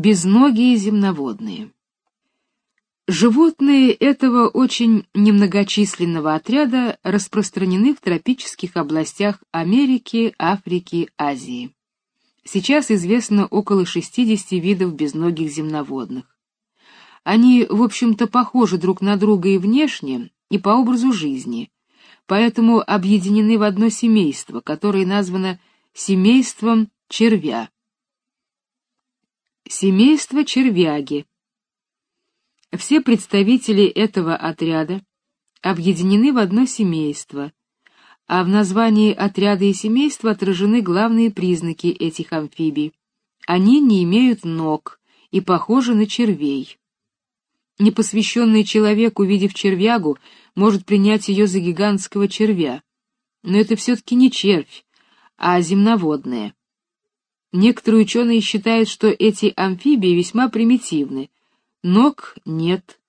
Безногие земноводные. Животные этого очень немногочисленного отряда распространены в тропических областях Америки, Африки, Азии. Сейчас известно около 60 видов безногих земноводных. Они, в общем-то, похожи друг на друга и внешне, и по образу жизни, поэтому объединены в одно семейство, которое названо семейством червя. Семейство червяги. Все представители этого отряда объединены в одно семейство, а в названии отряда и семейства отражены главные признаки этих амфибий. Они не имеют ног и похожи на червей. Непосвященный человек, увидев червягу, может принять ее за гигантского червя. Но это все-таки не червь, а земноводная. Некоторые ученые считают, что эти амфибии весьма примитивны. Ног нет,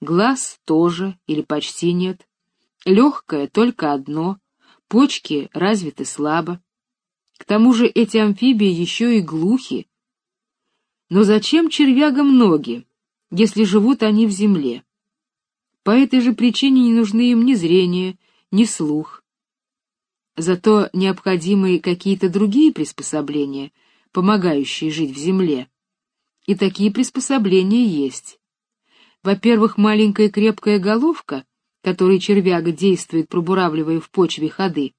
глаз тоже или почти нет, легкое только одно, почки развиты слабо. К тому же эти амфибии еще и глухи. Но зачем червягам ноги, если живут они в земле? По этой же причине не нужны им ни зрение, ни слух. Зато необходимы какие-то другие приспособления — помогающие жить в земле. И такие приспособления есть. Во-первых, маленькая крепкая головка, которой червяга действует, пробуравливая в почве ходы.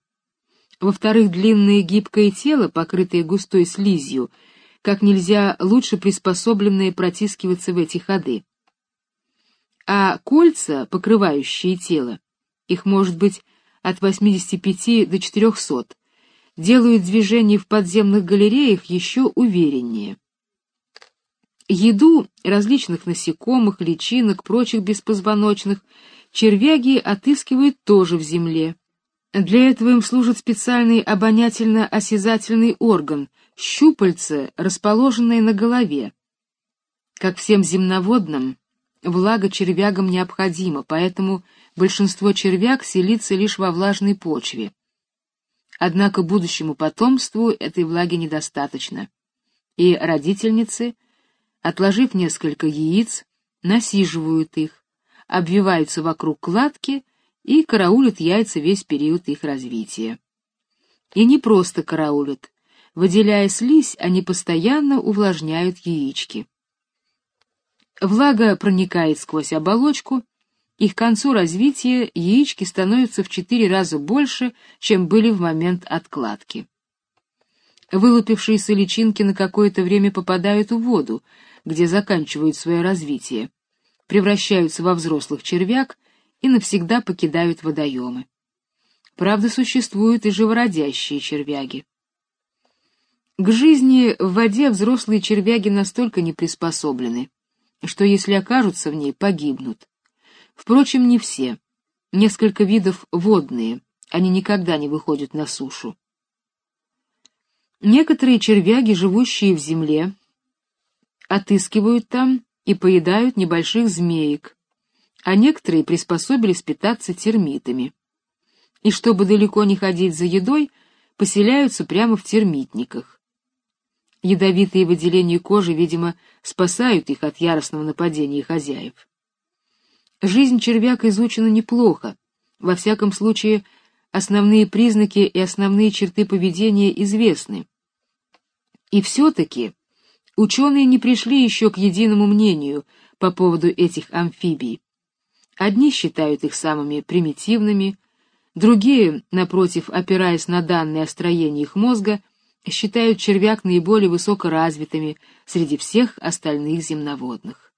Во-вторых, длинное гибкое тело, покрытое густой слизью, как нельзя лучше приспособленное протискиваться в эти ходы. А кольца, покрывающие тело, их может быть от 85 до 400, делают движение в подземных галереях еще увереннее. Еду различных насекомых, личинок, прочих беспозвоночных червяги отыскивают тоже в земле. Для этого им служит специальный обонятельно-осязательный орган — щупальце, расположенное на голове. Как всем земноводным, влага червягам необходима, поэтому большинство червяг селится лишь во влажной почве. Однако будущему потомству этой влаги недостаточно, и родительницы, отложив несколько яиц, насиживают их, обвиваются вокруг кладки и караулят яйца весь период их развития. И не просто караулят, выделяя слизь, они постоянно увлажняют яички. Влага проникает сквозь оболочку и к концу развития яички становятся в четыре раза больше, чем были в момент откладки. Вылупившиеся личинки на какое-то время попадают в воду, где заканчивают свое развитие, превращаются во взрослых червяк и навсегда покидают водоемы. Правда, существуют и живородящие червяги. К жизни в воде взрослые червяги настолько не приспособлены, что если окажутся в ней, погибнут. Впрочем, не все. Несколько видов водные, они никогда не выходят на сушу. Некоторые червяги, живущие в земле, отыскивают там и поедают небольших змеек, а некоторые приспособились питаться термитами. И чтобы далеко не ходить за едой, поселяются прямо в термитниках. Ядовитые выделения кожи, видимо, спасают их от яростного нападения хозяев. Жизнь червяк изучена неплохо. Во всяком случае, основные признаки и основные черты поведения известны. И все-таки ученые не пришли еще к единому мнению по поводу этих амфибий. Одни считают их самыми примитивными, другие, напротив, опираясь на данные о строении их мозга, считают червяк наиболее высокоразвитыми среди всех остальных земноводных.